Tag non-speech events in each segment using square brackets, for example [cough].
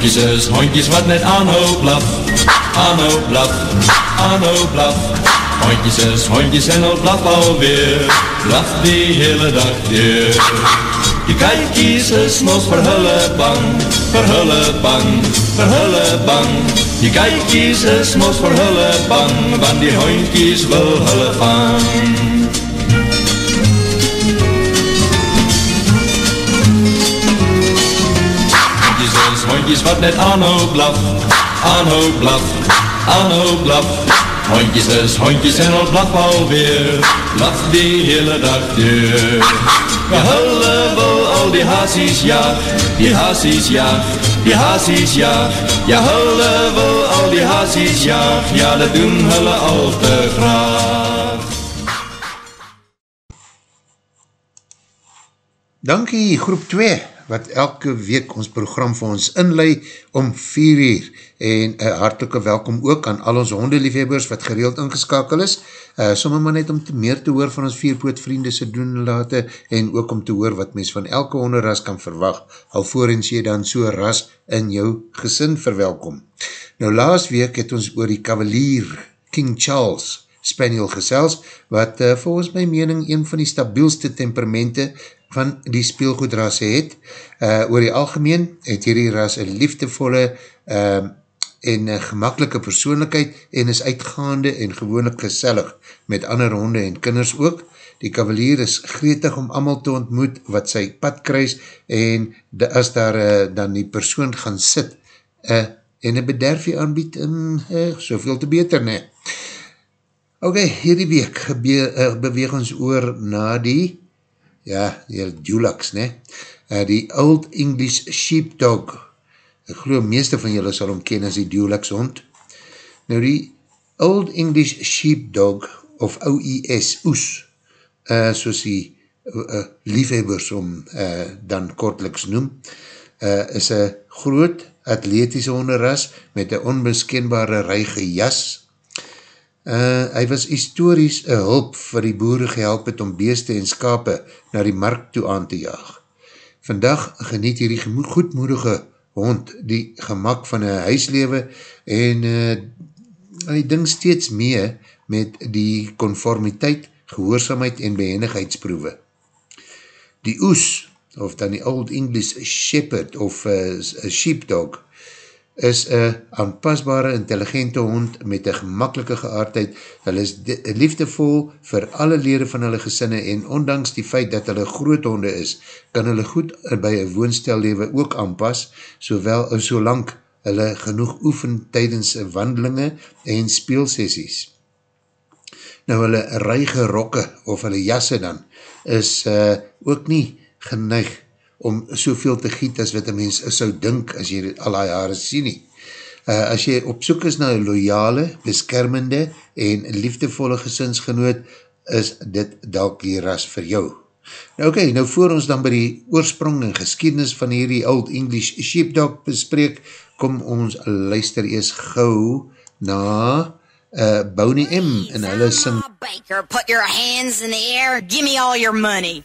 Hondjes is hondjes wat net aanhoop blaf, aanhoop blaf, aanhoop blaf. Hondjes hondjes en al blaf alweer, blaf die hele dag weer. Je kijkies is mos verhullen bang, verhullen bang, verhullen bang. Je kijkies is mos verhullen bang, want die hondjes wil hullen vang. Hondjes wat net aanhoop blaf, aanhoop blaf, aanhoop blaf. Hondjes is hondjes en al blaf alweer, blaf die hele dag deur. Ja, hulle wil al die haasies jaag, die haasies jaag, die haasies jaag. Ja, hulle wil al die haasies jaag, ja, dat doen hulle al te graag. Dankie, groep 2 wat elke week ons program vir ons inlei om 4 uur. En uh, hartelike welkom ook aan al ons hondeliefhebbers wat gereeld ingeskakel is, uh, somme maar net om te meer te hoor van ons vierpoot vriende se doen late en ook om te hoor wat mens van elke honderras kan verwag, alvorens jy dan so ras in jou gesin verwelkom. Nou laas week het ons oor die kavalier King Charles Spaniel gesels, wat uh, volgens my mening een van die stabielste temperamente van die speelgoedrasse het. Uh, oor die algemeen het hierdie ras een liefdevolle uh, en gemakkelike persoonlijkheid en is uitgaande en gewoonlik gesellig met ander honde en kinders ook. Die kavalier is gretig om amal te ontmoet wat sy pad kruis en de, as daar uh, dan die persoon gaan sit uh, en een bederfie aanbied en uh, soveel te beter ne. Ok, hierdie week gebeur, uh, beweeg ons oor na die ja, die Dulux, ne, uh, die Old English Sheepdog, ek geloof meeste van julle sal omken as die Dulux hond, nou die Old English Sheepdog, of OES, oes, uh, soos die uh, liefhebbers om uh, dan kortliks noem, uh, is een groot atletische honderras met een onbeskenbare reige jas, Uh, hy was historisch een hulp vir die boere gehelp het om beeste en skape na die markt toe aan te jaag. Vandag geniet hierdie goedmoedige hond die gemak van een huislewe en uh, hy ding steeds mee met die conformiteit, gehoorzaamheid en behendigheidsproewe. Die oes, of dan die Old English Shepherd of uh, Sheepdog, is een aanpasbare, intelligente hond met een gemakkelike geaardheid. Hulle is liefdevol vir alle lede van hulle gesinne en ondanks die feit dat hulle groot honde is, kan hulle goed by een woonstellewe ook aanpas, sowel en so lang hulle genoeg oefen tydens wandelinge en speelsessies. Nou hulle reige rokke of hulle jasse dan, is uh, ook nie geneig om soveel te giet as wat een mens sou dink as jy al die jare sien nie. Uh, as jy op soek is na een loyale, beskermende en liefdevolle gesinsgenoot, is dit dalk die ras vir jou. Nou oké, okay, nou voor ons dan by die oorsprong en geschiedenis van hierdie Old English Sheepdog bespreek, kom ons luister eers gauw na uh, Boney M en hulle sing Baker, put your hands in the air, give me all your money.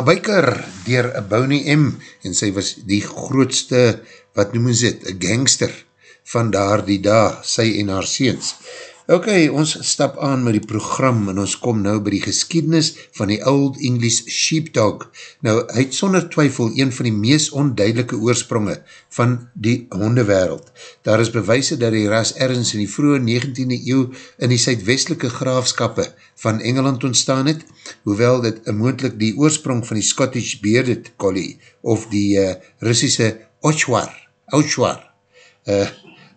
Maar Biker, dier Bonnie M, en sy was die grootste, wat noem ons dit, gangster, van daar die dag, sy en haar seens. Ok, ons stap aan met die program en ons kom nou by die geskiednis van die Old English Sheepdog. Nou, hy het sonder twyfel een van die mees onduidelike oorspronge van die hondewereld. Daar is bewijse dat die ras ergens in die vroege 19e eeuw in die suidwestelike graafskappe van Engeland ontstaan het, hoewel dit moendlik die oorsprong van die Scottish Bearded Collie of die uh, Russische Ochwar, Ochwar, uh,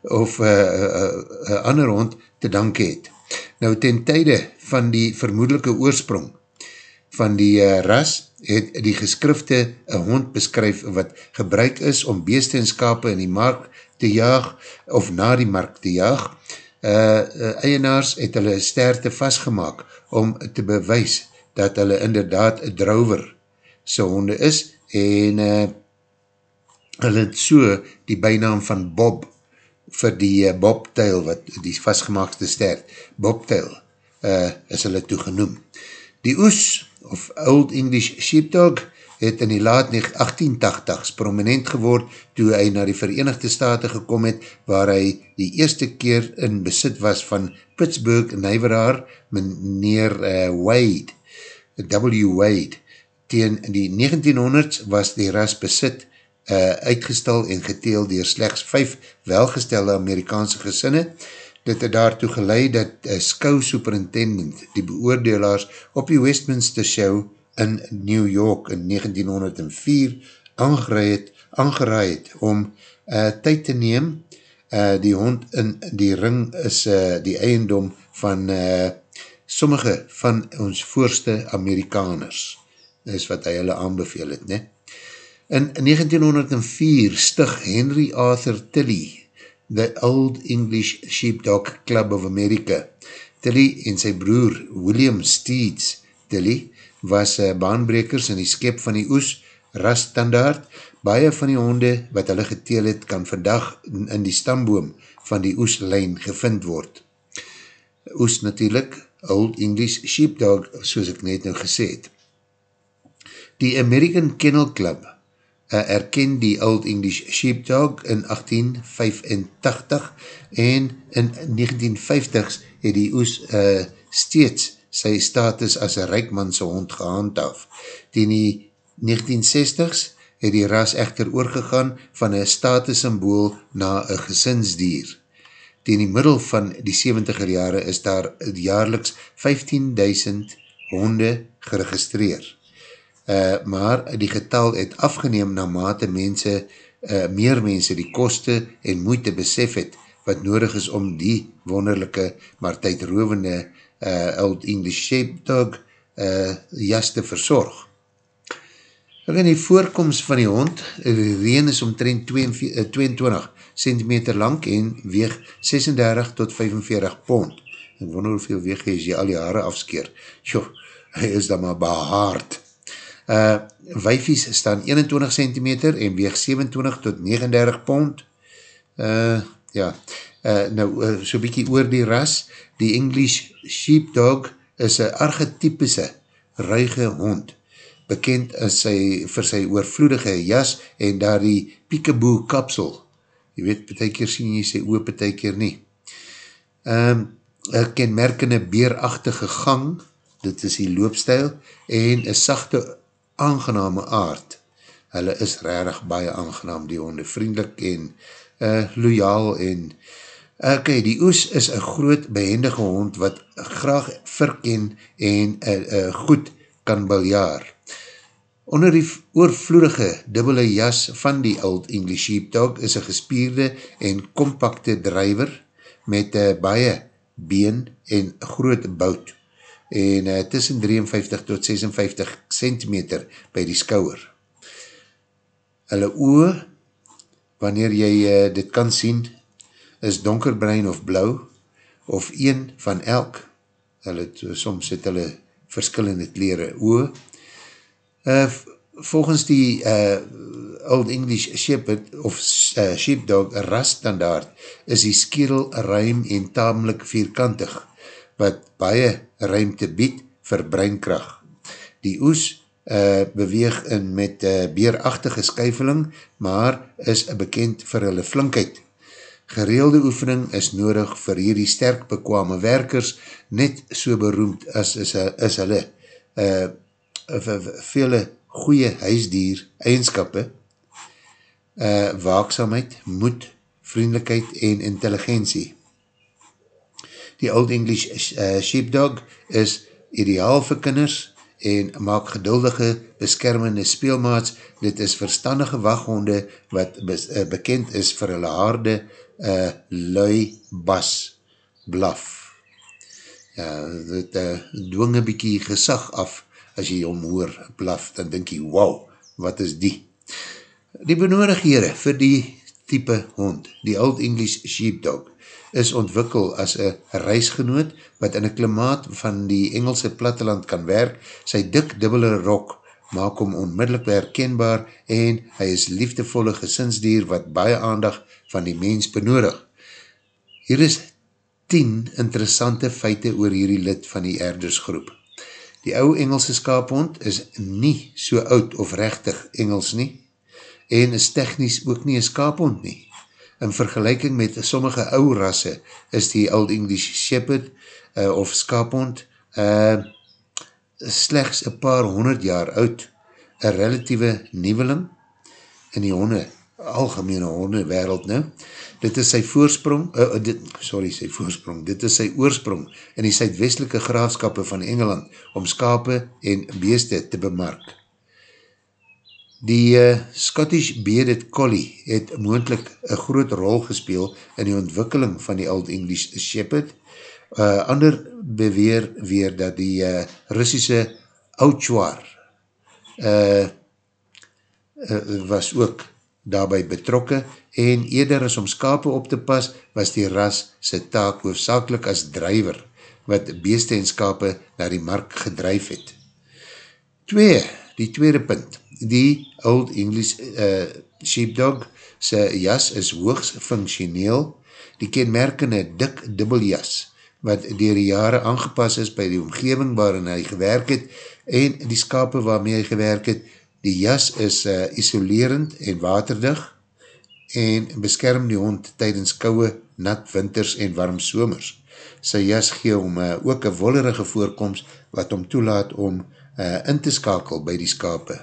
of uh, uh, uh, ander hond te dank het. Nou ten tijde van die vermoedelike oorsprong van die uh, ras het die geskrifte een hond beskryf wat gebruik is om beeste en skape in die mark te jaag of na die mark te jaag. Uh, uh, eienaars het hulle sterte vastgemaak om te bewys dat hulle inderdaad drover sy honde is en uh, hulle het so die bijnaam van Bob vir die uh, bobtail, wat die vastgemaakte ster, bobtail, uh, is hulle toegenoem. Die oes, of Old English Sheepdog, het in die laat 1880s prominent geword toe hy na die Verenigde Staten gekom het, waar hy die eerste keer in besit was van Pittsburgh Nijveraar, meneer uh, Wade, W. Wade. Tegen die 1900s was die ras besit uh, uitgestel en geteel dier slechts vijf welgestelde Amerikaanse gesinne. Dit het daartoe geleid dat uh, skou superintendent die beoordelaars op die Westminster show in New York in 1904 aangeraai het, aangeraai het om uh, tyd te neem. Uh, die hond in die ring is uh, die eiendom van uh, sommige van ons voorste Amerikaners. is wat hy hulle aanbeveel het, ne? In 1904 stig Henry Arthur Tilley, the Old English Sheepdog Club of America. Tilley en sy broer William Steeds Tilley was uh, baanbrekers in die skep van die oes raststandaard. Baie van die honde wat hulle geteel het kan vandag in die stamboom van die oeslijn gevind word. Oes natuurlijk, Old English Sheepdog, soos ek net nou gesê het. Die American Kennel Club uh, erken die Old English Sheepdog in 1885 en in 1950s het die oes uh, steeds sy status as een rijkmanse hond gehandhaaf. Ten die 1960s het die ras echter oorgegaan van een statussymbool na een gesinsdier. Ten die middel van die 70er jare is daar jaarliks 15.000 honde geregistreer uh, maar die getal het afgeneem na mate mense, uh, meer mense die koste en moeite besef het, wat nodig is om die wonderlijke, maar tydrovende uh, Old English Sheepdog uh, jas te verzorg. Ook in die voorkomst van die hond, die reen is omtrent 22 cm lang en weeg 36 tot 45 pond. Ek wonder hoeveel weeg jy as jy al die haare afskeer. Jo, hy is dan maar behaard. Uh, Wijfies staan 21 cm en weeg 27 tot 39 pond. Uh, ja, uh, nou uh, so bykie oor die ras. Die English Sheepdog is een archetypische ruige hond. Bekend is sy, vir sy oorvloedige jas en daar die peekaboo kapsel. Je weet, betekeer sien jy sy oor, betekeer nie. Um, een kenmerkende beerachtige gang, dit is die loopstijl, en een sachte aangename aard. Hulle is rarig baie aangenaam, die honde, vriendelik en uh, loyaal en ok, die oes is een groot behendige hond wat graag verken en uh, uh, goed kan biljaar. Onder die oorvloedige dubbele jas van die Old English Sheepdog is een gespierde en compacte drijver met uh, baie been en groot bout en uh, tussen 53 tot 56 centimeter by die skouwer. Hulle oe, wanneer jy uh, dit kan sien, is donkerbrein of blauw, of een van elk, hulle, soms het hulle verskillende kleren oe. Uh, volgens die uh, Old English Shepherd of uh, Sheepdog rasstandaard is die skerel ruim en tamelijk vierkantig, wat baie ruimte bied vir breinkracht. Die oes uh, beweeg in met uh, beerachtige skuiveling, maar is bekend vir hulle flinkheid. Gereelde oefening is nodig vir hierdie sterk bekwame werkers, net so beroemd as is, is hulle uh, vele goeie huisdier eigenskappe, uh, waaksamheid, moed, vriendelijkheid en intelligentie. Die Old English uh, Sheepdog is ideaal vir kinders en maak geduldige, beskermende speelmaats. Dit is verstandige wachthonde wat bes, uh, bekend is vir hulle harde uh, lui bas blaf. Ja, dit uh, dwing een bykie gesag af as jy hom hoor blaf, dan denk jy, wow, wat is die? Die benodighede vir die type hond, die Old English Sheepdog, is ontwikkel as een reisgenoot wat in een klimaat van die Engelse platteland kan werk. Sy dik dubbele rok maak hom onmiddellik herkenbaar en hy is liefdevolle gesinsdier wat baie aandag van die mens benodig. Hier is 10 interessante feite oor hierdie lid van die erdersgroep. Die ou Engelse skaaphond is nie so oud of rechtig Engels nie en is technisch ook nie een skaaphond nie in vergelijking met sommige ou rasse is die Old English Shepherd uh, of Skapond uh, slechts een paar honderd jaar oud, een relatieve nieveling in die honde, algemene honde wereld nou. Dit is sy voorsprong, uh, dit, sorry, sy voorsprong, dit is sy oorsprong in die suidwestelike graafskappe van Engeland om skape en beeste te bemark. Die uh, Scottish Bearded Collie het moendlik een groot rol gespeel in die ontwikkeling van die Old English Shepherd. Uh, ander beweer weer dat die uh, Russische Ouchoir uh, uh, was ook daarby betrokke en eerder as om skape op te pas was die ras sy taak hoofdzakelik as drijver wat beeste en skape na die mark gedrijf het. Twee, die tweede punt die Old English uh, Sheepdog sy jas is hoogs functioneel, die kenmerkende dik dubbeljas, wat dier die jare aangepas is by die omgeving waarin hy gewerk het, en die skape waarmee hy gewerk het, die jas is uh, isolerend en waterdig, en beskerm die hond tydens kouwe, nat winters en warm somers. Sy jas gee om uh, ook een wollerige voorkomst, wat om toelaat om uh, in te skakel by die skape.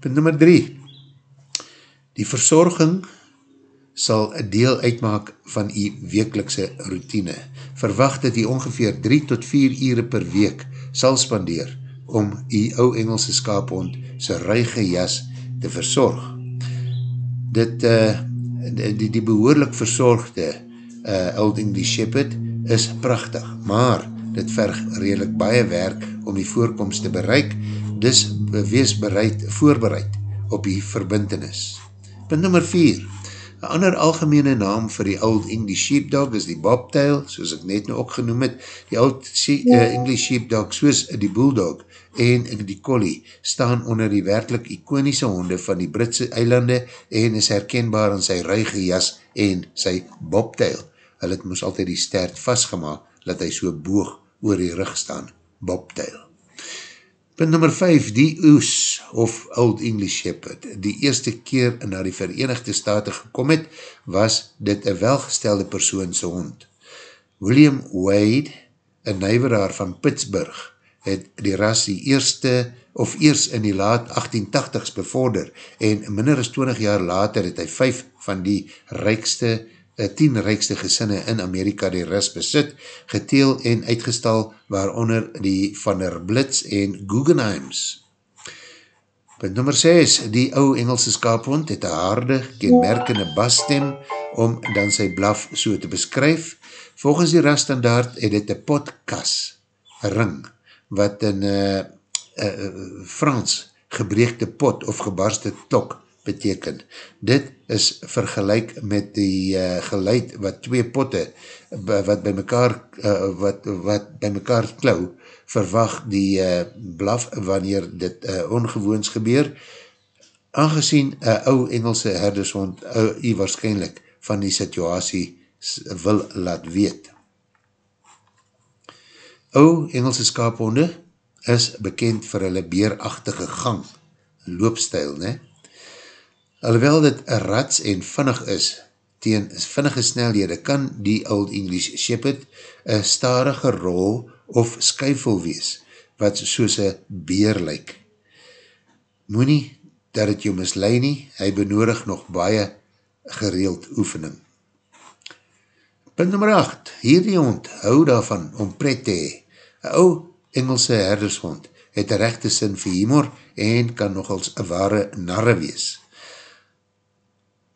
Punt nummer 3 Die verzorging sal een deel uitmaak van die wekelikse routine. Verwacht dat die ongeveer 3 tot 4 ure per week sal spandeer om die ou Engelse skaaphond sy ruige jas te verzorg. Dit, uh, die, die behoorlik verzorgde uh, Old English Shepherd is prachtig, maar dit verg redelijk baie werk om die voorkomst te bereik dis wees bereid, voorbereid op die verbintenis. Punt nummer 4, een ander algemene naam vir die Old English Sheepdog is die Bobtail, soos ek net nou ook genoem het, die Old uh, English Sheepdog soos die Bulldog en die Collie staan onder die werkelijk ikonische honde van die Britse eilande en is herkenbaar in sy ruige jas en sy Bobtail. Hulle het moes altyd die stert vastgemaak, dat hy so boog oor die rug staan, Bobtail. Punt nummer 5, die Oos of Old English Shepherd, die eerste keer na die Verenigde Staten gekom het, was dit een welgestelde persoonse hond. William Wade, een nijveraar van Pittsburgh, het die ras die eerste of eers in die laat 1880s bevorder en minder as 20 jaar later het hy vijf van die rijkste 10 rijkste gesinne in Amerika die res besit, geteel en uitgestal waaronder die Van der Blitz en Guggenheims. Punt nummer 6, die ou Engelse skaaphond het een harde, kenmerkende basstem om dan sy blaf so te beskryf. Volgens die raststandaard het het een potkas ring, wat in uh, uh, Frans gebreekte pot of gebarste tok beteken. Dit is vergelijk met die uh, geluid wat twee potte wat by mekaar uh, wat, wat by mekaar klauw verwag die uh, blaf wanneer dit uh, ongewoons gebeur. Aangezien een uh, ou Engelse herdershond uh, u waarschijnlijk van die situasie wil laat weet. Ou Engelse skaaphonde is bekend vir hulle beerachtige gang, loopstijl, ne? Alhoewel dit rats en vinnig is, teen vinnige snelhede, kan die Old English Shepherd een starige rol of skuifel wees, wat soos een beer lyk. Moe nie dat het jou mislei nie, hy benodig nog baie gereeld oefening. Punt nummer 8, hierdie hond hou daarvan om pret te hee. Een ou Engelse herdershond het een rechte sin vir humor en kan nogals een ware narre wees.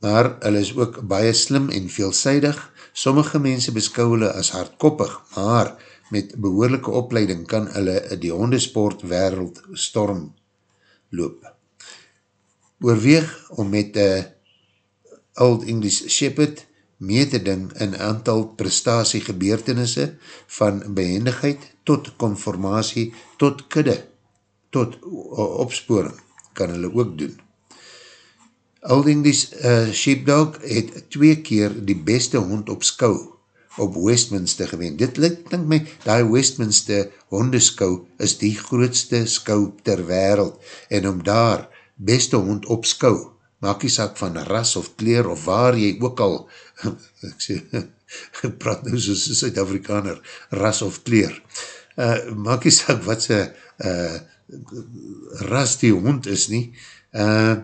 Maar hulle is ook baie slim en veelzijdig. Sommige mense beskou hulle as hardkoppig, maar met behoorlijke opleiding kan hulle die hondesport wereld storm loop. Oorweeg om met een Old English Shepherd mee te ding in aantal prestatie gebeurtenisse van behendigheid tot conformatie tot kudde, tot opsporing kan hulle ook doen. Old English uh, Sheepdog het twee keer die beste hond op skou op Westminster gewend. Dit link my, die Westminster hondeskou is die grootste skou ter wereld. En om daar beste hond op skou maak jy sak van ras of kleer of waar jy ook al, [laughs] ek sê, [laughs] praat nou soos Suid-Afrikaner, ras of kleer, uh, maak jy sak wat sy uh, ras die hond is nie, uh,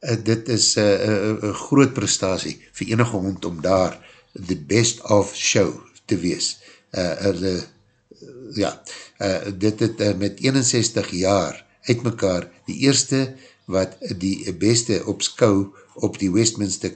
uh, dit is een uh, uh, uh, groot prestatie vir enige hond om daar the best of show te wees. Uh, uh, uh, ja, uh, dit het uh, met 61 jaar uit mekaar die eerste wat die beste op skou op die Westminster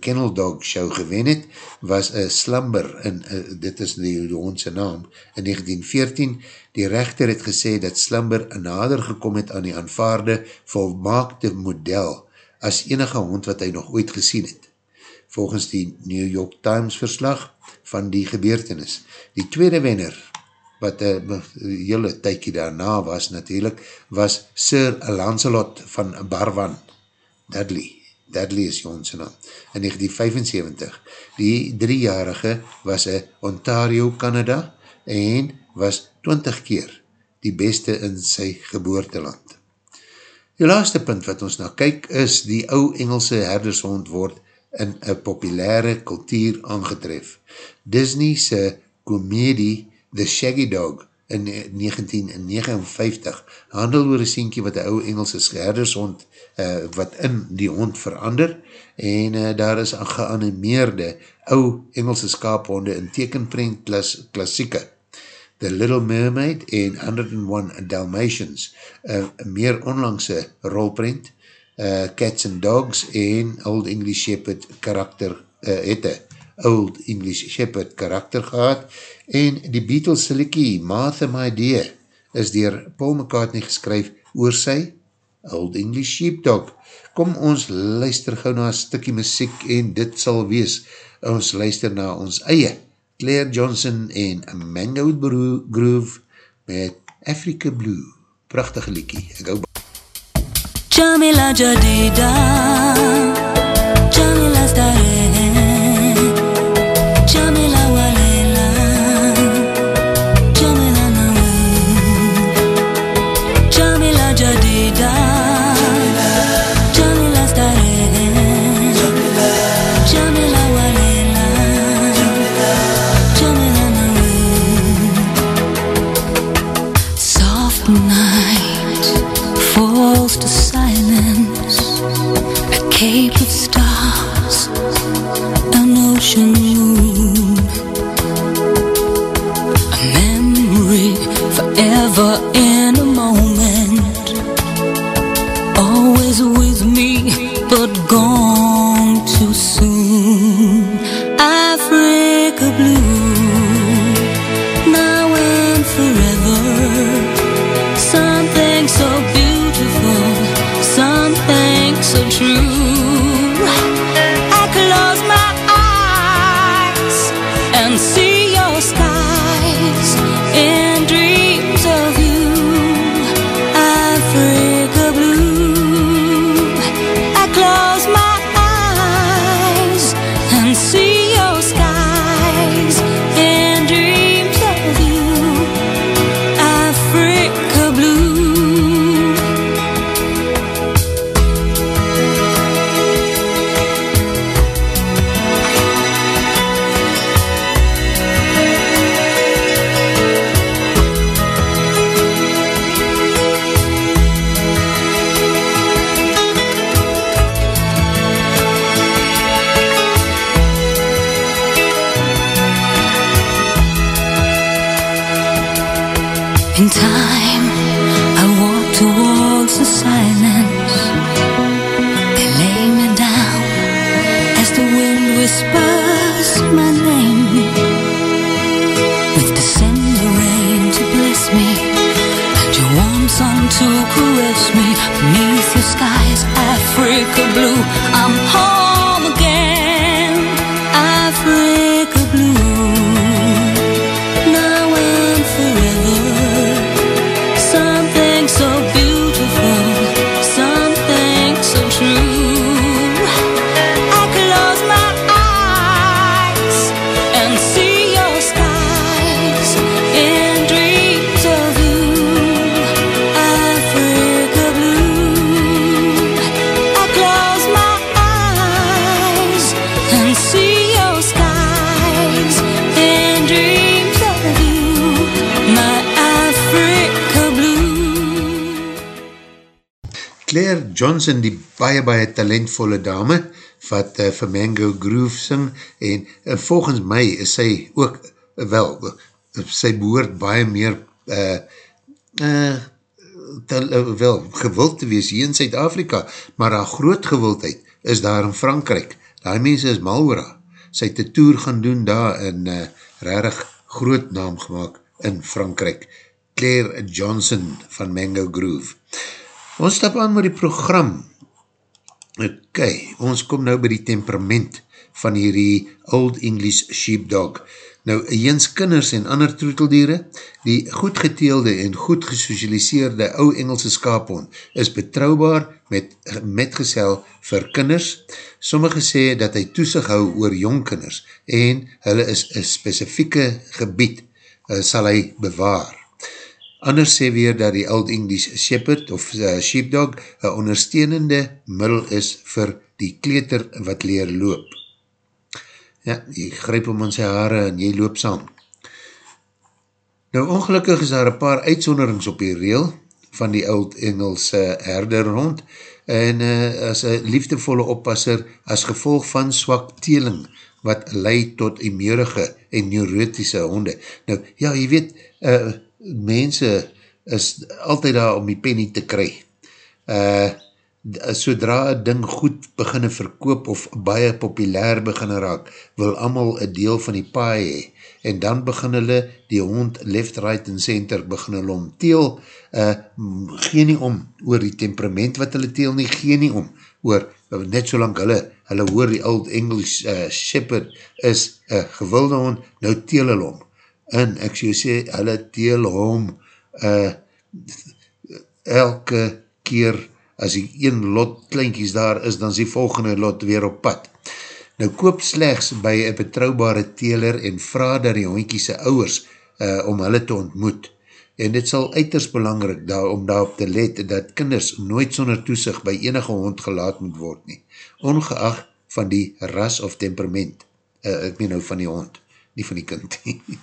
Kennel Dog show gewen het, was een slumber, en uh, dit is die, die hondse naam, in 1914. Die rechter het gesê dat slumber nader gekom het aan die aanvaarde volmaakte model as enige hond wat hy nog ooit gesien het. Volgens die New York Times verslag van die gebeurtenis. Die tweede wenner wat een hele tykie daarna was natuurlijk, was Sir Lancelot van Barwan, Dudley, Dudley is ons naam, in 1975. Die driejarige was een Ontario, Canada, en was 20 keer die beste in sy geboorteland. Die laaste punt wat ons nou kyk is die ou Engelse herdershond word in een populaire kultuur aangetref. Disney se komedie The Shaggy Dog in 1959 handel oor een sienkie wat die ouwe Engelse scherdershond uh, wat in die hond verander en uh, daar is een geanimeerde ouwe Engelse skaaphonde in tekenprint klas, klassieke The Little Mermaid en 101 Dalmatians uh, meer onlangse rolprint uh, Cats and Dogs en Old English Shepherd karakter uh, het een Old English Shepherd karakter gehad en die Beatles likie Martha My Dear is dier Paul McCartney geskryf oor sy Old English Sheepdog. Kom ons luister gauw na een stikkie muziek en dit sal wees ons luister na ons eie Claire Johnson en Mango Groove met Africa Blue. Prachtige liekie. Ek hou Jamila Jadida Jamila Stare In time, I walk towards the silence. Johnson, die baie, baie talentvolle dame, wat uh, vir Mango Groove sing, en uh, volgens my is sy ook, uh, wel, uh, sy behoort baie meer, uh, uh, tel, uh, wel, gewild te wees hier in Zuid-Afrika, maar haar groot gewildheid is daar in Frankrijk. Die mense is mal oor haar. Sy het die tour gaan doen daar en uh, rarig groot naam gemaakt in Frankrijk. Claire Johnson van Mango Groove. Ons stap aan met die program. Ok, ons kom nou by die temperament van hierdie Old English Sheepdog. Nou, jens kinders en ander troeteldiere, die goed geteelde en goed gesocialiseerde ou Engelse skaaphond is betrouwbaar met metgesel vir kinders. Sommige sê dat hy toesig hou oor jong kinders en hulle is een specifieke gebied uh, sal hy bewaar. Anders sê weer dat die Old English Shepherd of uh, Sheepdog een ondersteunende middel is vir die kleter wat leer loop. Ja, jy grijp om aan sy haare en jy loop saam. Nou ongelukkig is daar een paar uitsonderings op die reel van die oud Engelse herderhond en uh, as een liefdevolle oppasser as gevolg van swak teeling wat leid tot emeurige en neurotische honde. Nou, ja, jy weet, uh, mense is altyd daar om die penny te kry. Uh, sodra een ding goed beginne verkoop of baie populair beginne raak, wil allemaal een deel van die paai hee. En dan begin hulle die hond left, right en center begin hulle om teel, uh, gee nie om oor die temperament wat hulle teel nie, gee nie om oor, net solang hulle, hulle hoor die old English uh, shepherd is een uh, gewilde hond, nou teel hulle om. En ek so sê, hulle teel om uh, elke keer as die een lot kleinkies daar is, dan is die volgende lot weer op pad. Nou koop slechts by een betrouwbare teler en vraag daar die hondkiese ouwers uh, om hulle te ontmoet. En dit sal uiters belangrik daar, om daarop te let dat kinders nooit sonder toesig by enige hond gelaat moet word nie. Ongeacht van die ras of temperament. Uh, ek meen nou van die hond, nie van die kind.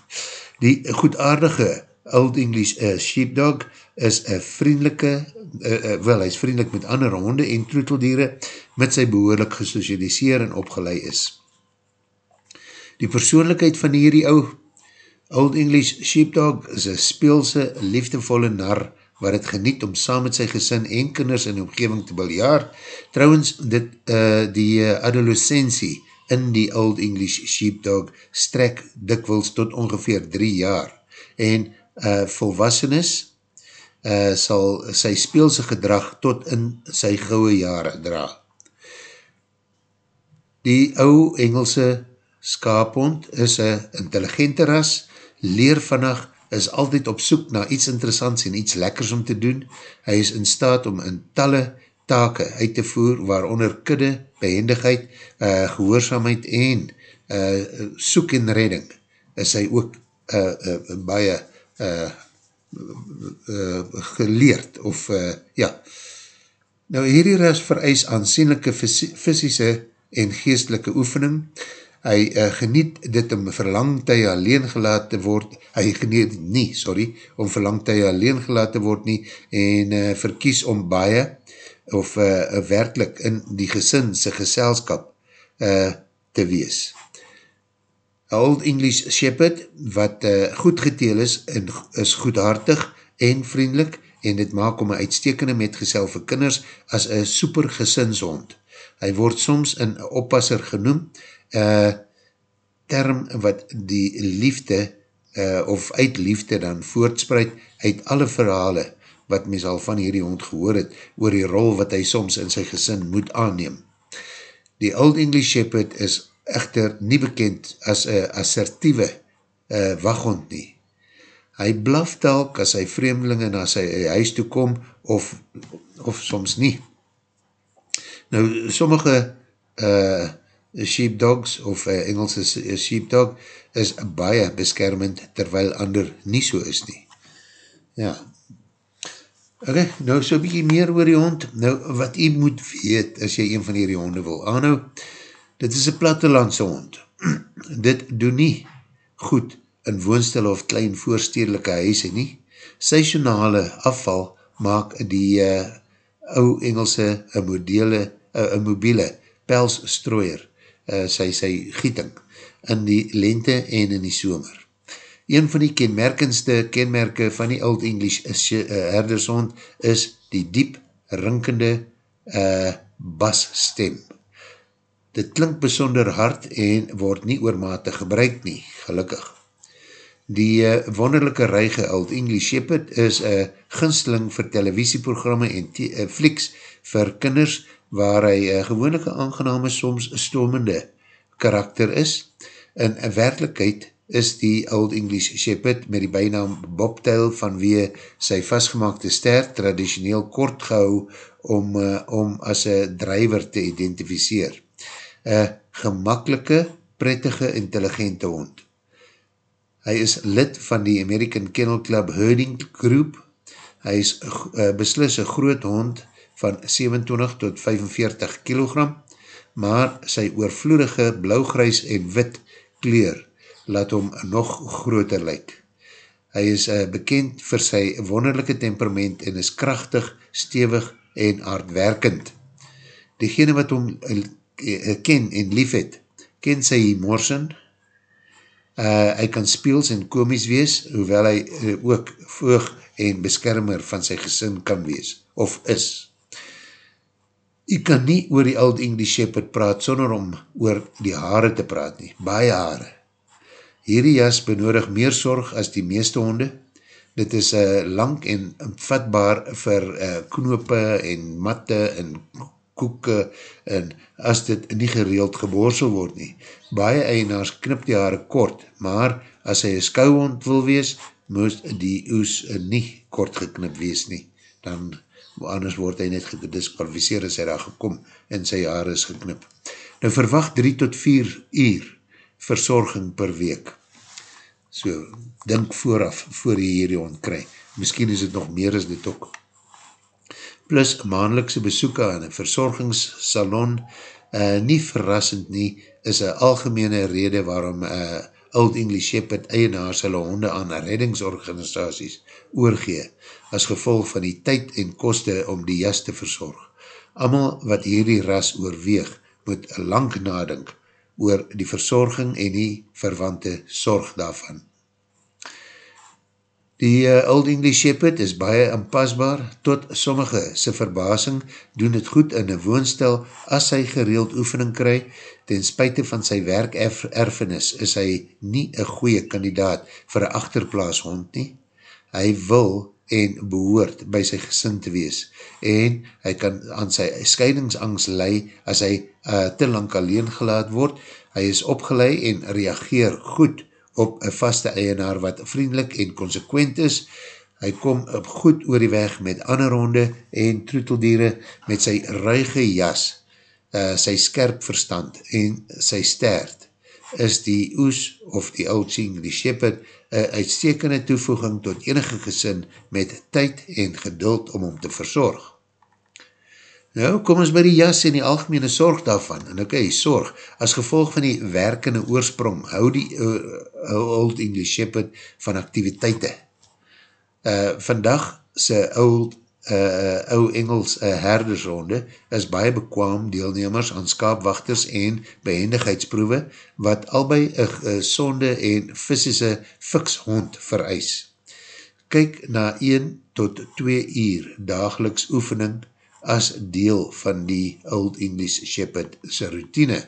[laughs] die goedaardige Old English uh, Sheepdog is een vriendelike, uh, uh, wel, hy is vriendelik met ander honde en troeteldiere, met sy behoorlik gesocialiseer en opgeleid is. Die persoonlijkheid van hierdie ou, Old English Sheepdog is een speelse, liefdevolle nar, waar het geniet om saam met sy gesin en kinders in die omgeving te biljaar. Trouwens, dit, uh, die adolescentie in die Old English Sheepdog strek dikwils tot ongeveer drie jaar en uh, volwassenes uh, sal sy speelse gedrag tot in sy gouwe jare dra. Die ou Engelse skaaphond is een intelligente ras, leer vannacht, is altyd op soek na iets interessants en iets lekkers om te doen. Hy is in staat om in talle take uit te voer, waaronder kudde, behendigheid, uh, gehoorzaamheid en uh, soek en redding. Is hy ook uh, uh, baie uh, uh, geleerd of uh, ja. Nou hierdie ras vereis aansienlijke fysische en geestelike oefening. Hy uh, geniet dit om verlang tye alleen gelaat te word, hy geniet nie, sorry, om verlang tye alleen gelaat te word nie, en uh, verkies om baie, of uh, werkelijk in die gesin sy geselskap uh, te wees. Old English Shepherd, wat uh, goed geteel is, en is goedhartig, en vriendelik en dit maak om een uitstekende metgesel vir kinders as een super gesinshond. Hy word soms een oppasser genoem, uh, term wat die liefde uh, of uit liefde dan voortspreid uit alle verhale wat mys al van hierdie hond gehoor het oor die rol wat hy soms in sy gesin moet aanneem. Die Old English Shepherd is echter nie bekend as een assertieve uh, waghond nie. Hy blaf telk as hy vreemdelinge na sy huis toe kom of, of soms nie. Nou, sommige uh, sheepdogs of uh, Engelse sheepdog is baie beskermend terwyl ander nie so is nie. Ja. Ok, nou so bykie meer oor die hond. Nou, wat jy moet weet as jy een van die honde wil aanhou, dit is een plattelandse hond. [clears throat] dit doen nie goed in woonstel of klein voorstedelike huise nie. Seisionale afval maak die uh, ou Engelse een modele, uh, een mobiele pelsstrooier, uh, sy, sy gieting, in die lente en in die somer. Een van die kenmerkendste kenmerke van die Old English uh, herdershond is die diep rinkende uh, basstem. Dit klink besonder hard en word nie oormate gebruik nie, gelukkig. Die uh, wonderlijke reige Old English Shepherd is een uh, ginsteling vir televisieprogramme en uh, flieks vir kinders waar hy uh, gewoonlijke aangename soms stomende karakter is. In werkelijkheid is die Old English Shepherd met die bijnaam Bobtail vanweer sy vastgemaakte ster traditioneel kort gehou om, uh, om as een drijver te identificeer. Een gemakkelike, prettige, intelligente hond. Hy is lid van die American Kennel Club Herding Group. Hy is uh, beslis een groot hond van 27 tot 45 kilogram, maar sy oorvloedige blauwgrijs en wit kleur laat hom nog groter lyk. Hy is uh, bekend vir sy wonderlijke temperament en is krachtig, stevig en hardwerkend. Diegene wat hom uh, ken en lief het, ken sy morsen, Uh, hy kan speels en komies wees, hoewel hy uh, ook voog en beskermer van sy gesin kan wees, of is. Jy kan nie oor die Old English Shepherd praat sonder om oor die haare te praat nie, baie haare. Hierdie jas benodig meer zorg as die meeste honde. Dit is uh, lang en vatbaar vir uh, knope en matte en koeke en as dit nie gereeld geborsel word nie. Baie eienaars knip die haare kort, maar as hy een skouwond wil wees, moest die oes nie kort geknip wees nie. Dan anders word hy net gedisqualificeer as hy daar gekom en sy haare is geknip. Nou verwacht 3 tot 4 uur verzorging per week. So, dink vooraf, voor jy hierdie hond krij. Misschien is het nog meer as dit ook plus maandelikse besoeke aan een verzorgingssalon, uh, nie verrassend nie, is een algemene rede waarom uh, Old English Shepherd eienaars hulle honde aan reddingsorganisaties oorgee, as gevolg van die tyd en koste om die jas te verzorg. Amal wat hierdie ras oorweeg, moet lang nadink oor die verzorging en die verwante sorg daarvan. Die uh, Old English Shepherd is baie aanpasbaar, tot sommige sy verbasing doen het goed in een woonstel as hy gereeld oefening kry, ten spuite van sy werkerfenis is hy nie een goeie kandidaat vir een achterplaas hond nie. Hy wil en behoort by sy gesin te wees en hy kan aan sy scheidingsangst lei as hy uh, te lang alleen gelaat word. Hy is opgeleid en reageer goed op een vaste eienaar wat vriendelik en consequent is. Hy kom goed oor die weg met ander honde en troeteldiere met sy ruige jas, uh, sy skerp verstand en sy stert is die oes of die oud sien, die shepherd, een uitstekende toevoeging tot enige gesin met tyd en geduld om hom te verzorg. Nou, kom ons by die jas en die algemene sorg daarvan. En ok, sorg, as gevolg van die werkende oorsprong, hou die uh, Old English Shepherd van activiteite. Uh, vandag, sy oud, uh, ou Engels uh, herdersronde, is baie bekwaam deelnemers aan skaapwachters en behendigheidsproewe, wat albei een uh, sonde en fysische fikshond vereis. kyk na 1 tot 2 uur dageliks oefening as deel van die Old English Shepherd sy routine.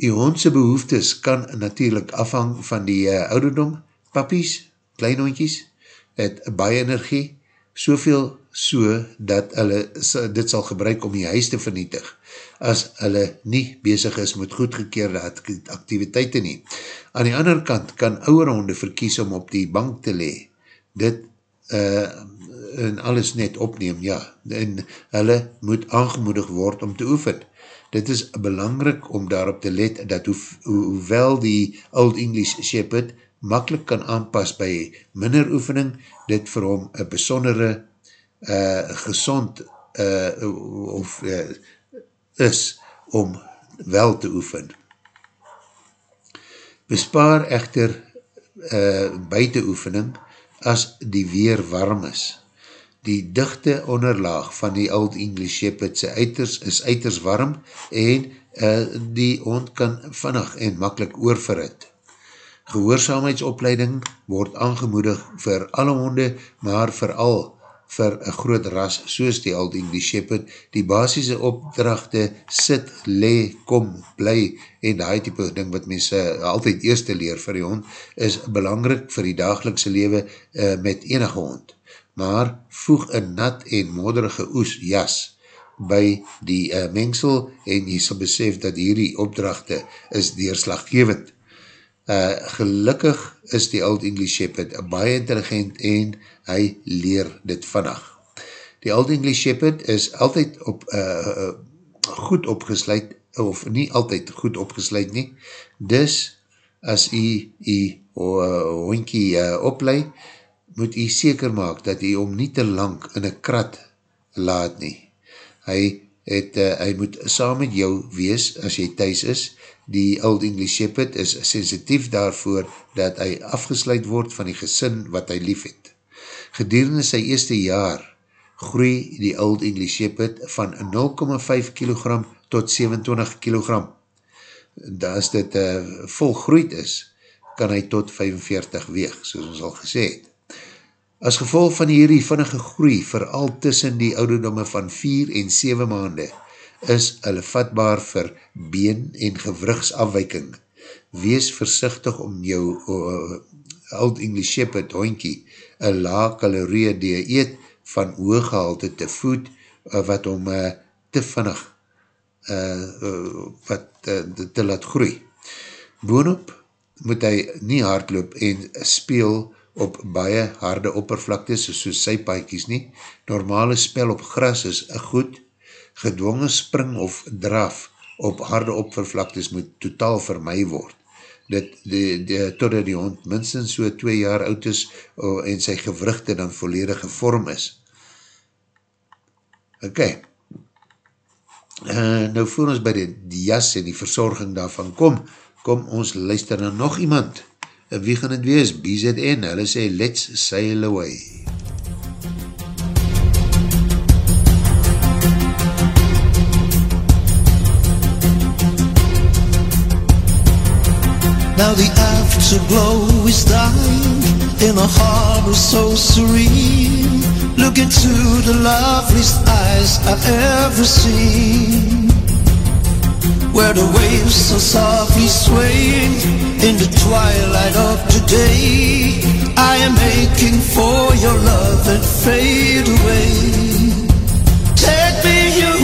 Die hondse behoeftes kan natuurlijk afhang van die uh, ouderdom, pappies, kleinhondjies, het baie energie, soveel so dat hulle dit sal gebruik om die huis te vernietig, as hulle nie bezig is met goedgekeerde activiteite nie. Aan die ander kant kan ouwe honde verkies om op die bank te lee. Dit uh, en alles net opneem, ja, en hulle moet aangemoedig word om te oefen. Dit is belangrijk om daarop te let dat ho hoewel die Old English Shepherd makkelijk kan aanpas by minder oefening, dit vir hom een besondere uh, gezond uh, of uh, is om wel te oefen. Bespaar echter uh, buiten oefening as die weer warm is. Die dichte onderlaag van die Old English Shepherd sy eiters is eiters warm en uh, die hond kan vannig en makkelijk oorverhit. Gehoorzaamheidsopleiding word aangemoedig vir alle honde, maar vooral vir een groot ras soos die Old English Shepherd, die basisse opdrachte sit, le, kom, bly en die type ding wat mense altyd eerste leer vir die hond, is belangrijk vir die dagelikse lewe uh, met enige hond maar voeg een nat en modderige oes jas by die uh, mengsel en jy sal besef dat hierdie opdrachte is deerslaggevend. Uh, gelukkig is die Old English Shepherd baie intelligent en hy leer dit vannig. Die Old English Shepherd is altyd op, uh, goed opgesluit, of nie altyd goed opgesluit nie, dus as jy die hondkie uh, opleid, moet jy seker maak dat jy om nie te lang in een krat laat nie. Hy, het, uh, hy moet saam met jou wees as jy thuis is. Die Old English Shepherd is sensitief daarvoor dat hy afgesluit word van die gesin wat hy lief het. Gedurende sy eerste jaar groei die Old English Shepherd van 0,5 kg tot 27 kg. As dit uh, volgroeid is, kan hy tot 45 weeg, soos ons al gesê het. As gevolg van hierdie vinnige groei, vooral tussen die ouderdomme van 4 en 7 maande, is hulle vatbaar vir been- en gewrigsafwijking. Wees versichtig om jou uh, Old English Shepherd hoinkie een laag kalorie dieet van hooggehalte te voed uh, wat om uh, te vinnig uh, uh, wat, uh, te laat groei. Boonop moet hy nie hardloop en speel op baie harde oppervlaktes soos sypaakies nie. Normale spel op gras is goed. Gedwongen spring of draf op harde oppervlaktes moet totaal vermy word. Dit, die, die, totdat die hond minstens so 2 jaar oud is oh, en sy gewrugte dan volledige vorm is. Ok. Uh, nou voor ons by die, die jas en die verzorging daarvan kom, kom ons luister na nog iemand En wie gaan het wees? BZN, hulle sê, let's sail away. Now the afterglow is dying In a harbor so serene Look into the loveliest eyes I've ever seen where the waves are softly swaying in the twilight of today. I am aching for your love and fade away. Take me away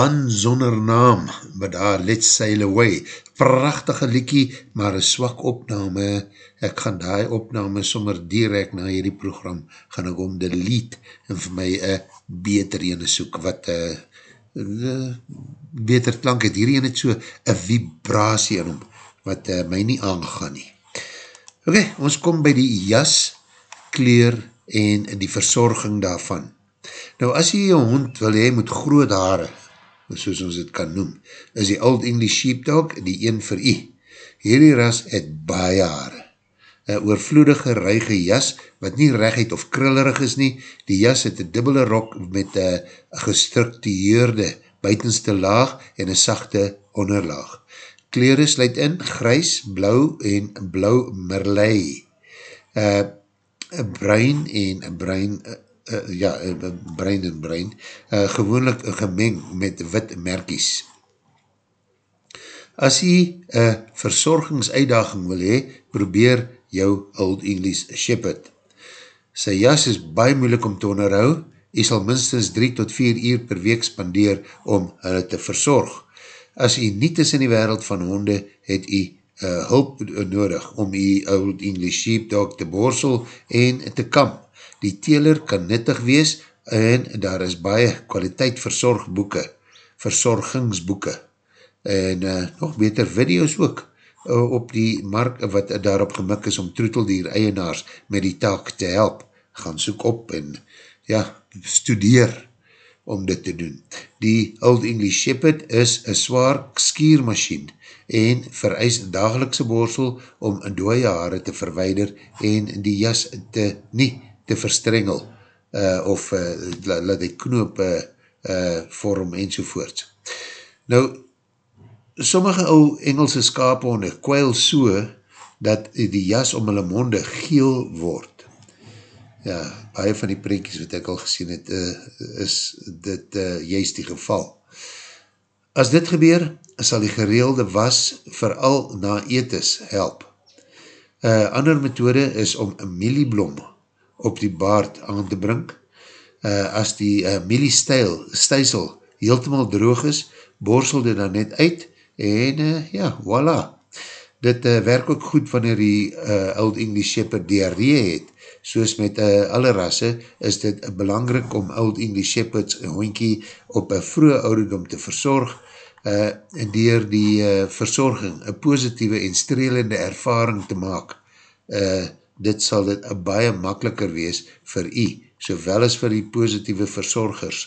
Ban Zonder Naam, but daar Let's Sail Away, prachtige liekie, maar een swak opname, ek gaan die opname sommer direct na hierdie program, gaan ek om delete en vir my een beter ene soek, wat uh, uh, beter klank het, hierdie ene het so een vibrasie in hom, wat uh, my nie aangaan nie. Ok, ons kom by die jas, kleer en die verzorging daarvan. Nou as jy jou hond wil hee met groot haare, soos ons het kan noem, is die Old English Sheepdog die een vir jy. Hierdie ras het baie haare. Een oorvloedige ruige jas, wat nie recht of krillerig is nie, die jas het een dubbele rok met een gestructueerde buitenste laag en een sachte onderlaag. Kleren sluit in, grys, blauw en blauw merlei. Uh, bruin en bruin uh, ja, uh, brein en brein, uh, gewoonlik gemeng met wit merkies. As jy een verzorgingsuitdaging wil hee, probeer jou Old English Shepherd. Sy jas is baie moeilik om te onderhou, jy sal minstens 3 tot 4 uur per week spandeer om hulle te verzorg. As jy niet is in die wereld van honde, het jy uh, hulp nodig om jy Old English Sheepdog te borsel en te kamp Die teler kan nuttig wees en daar is baie kwaliteit verzorgboeke, verzorgingsboeke en uh, nog beter video's ook uh, op die mark wat daarop gemik is om troeteldier eienaars met die taak te help. Gaan soek op en ja, studeer om dit te doen. Die Old English Shepherd is een zwaar skiermachine en vereis dagelikse borsel om dooie haare te verweider en die jas te nie te verstrengel uh, of uh, laat die knoop uh, uh, vorm en sovoorts. Nou, sommige ou Engelse skaaphonde kwijl so dat die jas om hulle monde geel word. Ja, baie van die prentjies wat ek al gesien het, uh, is dit uh, juist die geval. As dit gebeur, sal die gereelde was vooral na eetes help. Uh, ander methode is om een mielieblom op die baard aan te bring. Uh, as die uh, mieliestijl, stijsel, heeltemaal droog is, borsel dit dan net uit en uh, ja, voilà. Dit uh, werk ook goed wanneer die uh, Old English Shepherd diarree het. Soos met uh, alle rasse is dit uh, belangrijk om Old English Shepherds hoinkie op een vroege ouderdom te verzorg uh, en dier die uh, verzorging een positieve en strelende ervaring te maak. Uh, dit sal dit baie makkeliker wees vir u, sowel as vir die positieve verzorgers,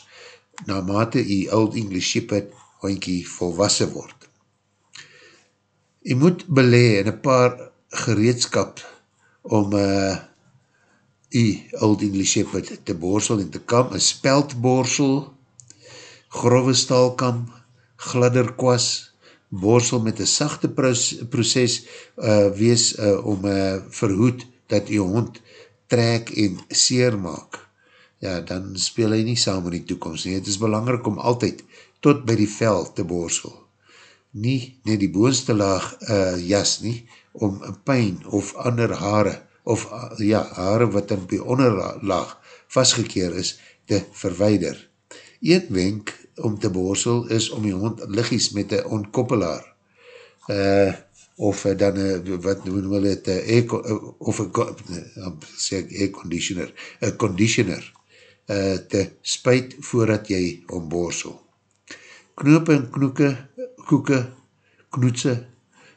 na mate u Old English Shepherd hoinkie volwassen word. U moet belee in een paar gereedskap om uh, u Old English Shepherd te borsel en te kam, een speldborsel, grove staalkam, gladderkwas, borsel met een sachte proces uh, wees uh, om uh, verhoed dat die hond trek en seer maak, ja, dan speel hy nie saam in die toekomst nie. Het is belangrijk om altyd tot by die vel te borsel. Nie net die boonste laag uh, jas nie, om pijn of ander haare, of uh, ja, haare wat in die onderlaag vastgekeer is, te verweider. Een wenk om te borsel is om die hond liggies met een ontkoppelaar uh, of uh, dan, uh, wat noem hulle het, uh, air, of een sê ek air conditioner, een conditioner, uh, te spuit voordat jy omborsel. Knoop en knoeke, koeke, knoetse,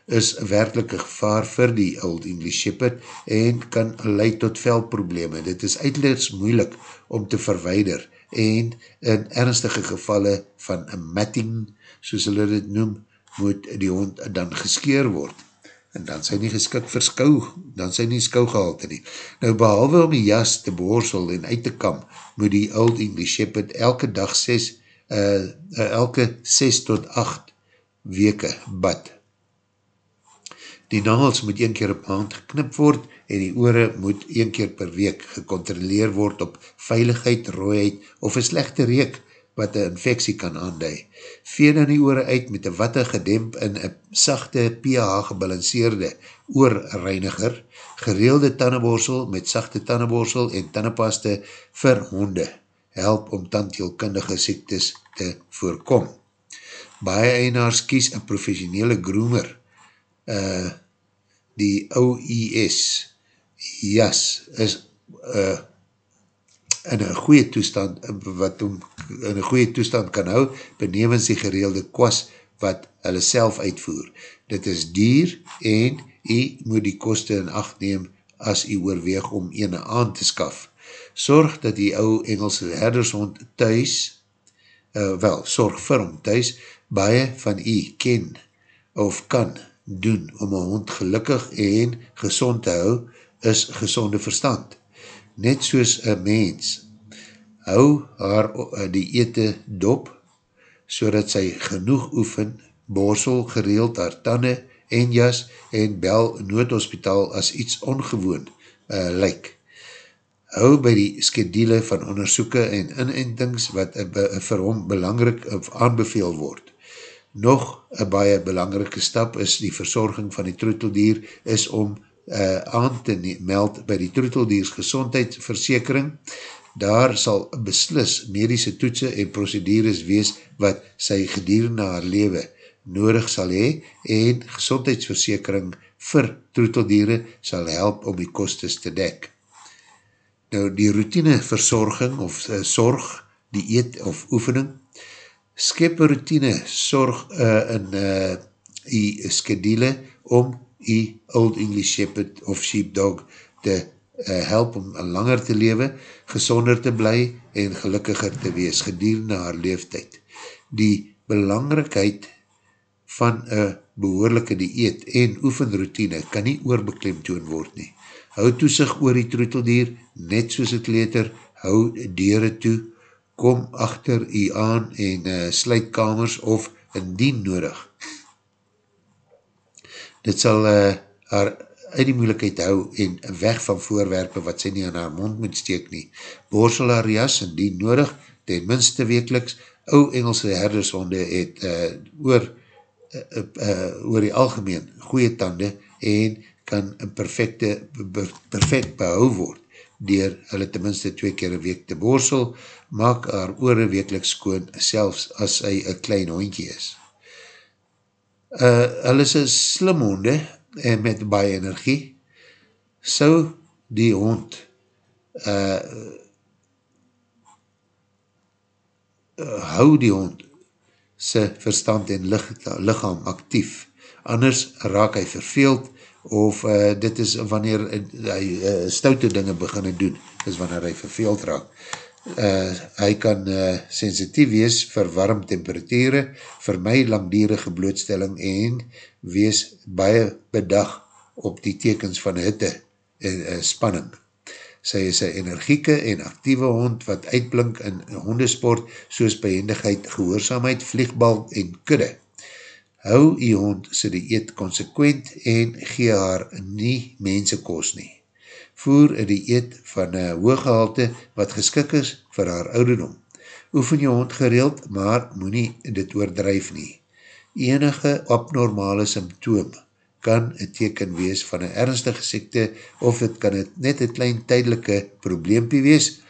is werkelike gevaar vir die Old English Shepherd en kan leid tot veldprobleme. Dit is uitleers moeilik om te verweider en in ernstige gevalle van matting, soos hulle dit noem, moet die hond dan geskeer word en dan sy nie geskik vir skou, dan sy nie skou gehalte nie. Nou behalwe om die jas te borsel en uit te kam, moet die Old English Shepherd elke dag 6, uh, uh, elke 6 tot 8 weke bad. Die nagels moet een keer op maand geknip word en die oore moet een keer per week gecontroleer word op veiligheid, rooiheid of een slechte reek wat een infectie kan aandui. Vee dan die oore uit met een watte gedemp in een sachte pH gebalanceerde oorreiniger, gereelde tannenborsel met sachte tannenborsel en tannenpaste vir honde help om tandheelkundige siektes te voorkom. Baie einaars kies een professionele groomer, uh, die OES jas is uh, in een goeie toestand, wat om in een goeie toestand kan hou, benevens die gereelde kwas wat hulle self uitvoer. Dit is dier en jy moet die koste in acht neem as jy oorweeg om ene aan te skaf. Sorg dat die ou Engelse herdershond thuis, uh, wel, sorg vir hom thuis, baie van jy ken of kan doen om een hond gelukkig en gezond te hou, is gezonde verstand. Net soos een mens, hou haar uh, die ete dop, so dat sy genoeg oefen, borsel gereeld haar tanden en jas en bel noodhospitaal as iets ongewoon uh, lyk. Hou by die skedule van onderzoeken en inentings wat uh, vir hom belangrijk of aanbeveel word. Nog een baie belangrike stap is die verzorging van die troeteldier is om uh, aan te meld by die troeteldiers gezondheidsversekering daar sal beslis medische toetse en procedures wees wat sy gedierende haar lewe nodig sal hee en gezondheidsversekering vir troeteldiere sal help om die kostes te dek. Nou die routine verzorging of uh, zorg, die eet of oefening, skep routine, zorg uh, in uh, die skedule om die Old English Shepherd of Sheepdog te uh, help om langer te lewe, gezonder te bly en gelukkiger te wees gedurende haar leeftijd. Die belangrikheid van een behoorlijke dieet en oefenroutine kan nie oorbeklemtoon word nie. Hou toesig oor die troeteldier, net soos het leter, hou dere toe, kom achter u aan en uh, sluit kamers of indien nodig. Dit sal uh, haar uit die moeilikheid hou en weg van voorwerpe wat sy nie aan haar mond moet steek nie. Borsel haar jas en die nodig, ten minste wekeliks, ou Engelse herdershonde het uh, oor, uh, uh, oor die algemeen goeie tande en kan een perfecte, perfect behou word dier hulle tenminste twee keer een week te borsel, maak haar oore wekeliks skoon, selfs as hy een klein hondje is. Uh, hulle is slim honde, en met baie energie, sou die hond uh, hou die hond sy verstand en lichaam actief, anders raak hy verveeld of uh, dit is wanneer hy uh, stoute dinge beginne doen, is wanneer hy verveeld raak. Uh, hy kan uh, sensitief wees vir warm temperatuur, vir my langdierige blootstelling en wees baie bedag op die tekens van hitte en uh, spanning. Sy is een energieke en actieve hond wat uitblink in hondesport soos behendigheid, gehoorzaamheid, vliegbal en kudde. Hou die hond sy die eet consequent en gee haar nie mense koos nie voer een dieet van een hooggehalte wat geskik is vir haar ouderdom. Oefen jou hond gereeld, maar moet nie dit oordrijf nie. Enige abnormale symptoom kan een teken wees van een ernstige siekte of het kan het net een klein tydelike probleempie wees.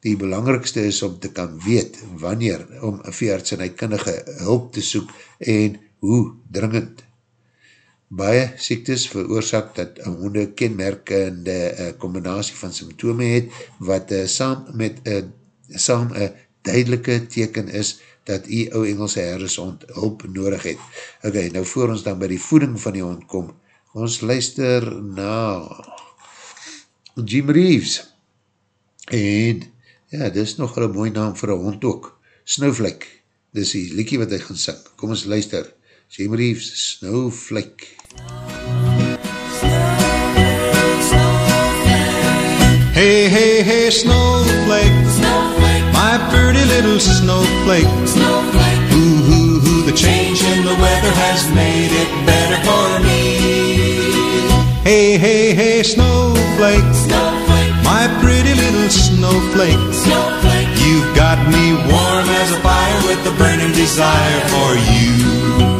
Die belangrikste is om te kan weet wanneer om een veeartsenijkundige hulp te soek en hoe dringend baie siektes veroorzaak dat een honde kenmerkende uh, combinatie van symptome het, wat uh, saam met uh, saam een duidelike teken is dat die ou Engelse herdershond hulp nodig het. Ok, nou voor ons dan by die voeding van die hond kom, ons luister na Jim Reeves. En ja, dit is nog een mooi naam vir een hond ook, Snowflake, dit is die liekie wat hy gaan sing, kom ons luister, Jim Reeves, Snowflake. Hey, hey, hey, snowflake. snowflake. My pretty little snowflake. snowflake. Ooh, ooh, ooh, the change in the weather has made it better for me. Hey, hey, hey, snowflake. snowflake. My pretty little snowflake. snowflake. You've got me warm as a fire with a burning desire for you.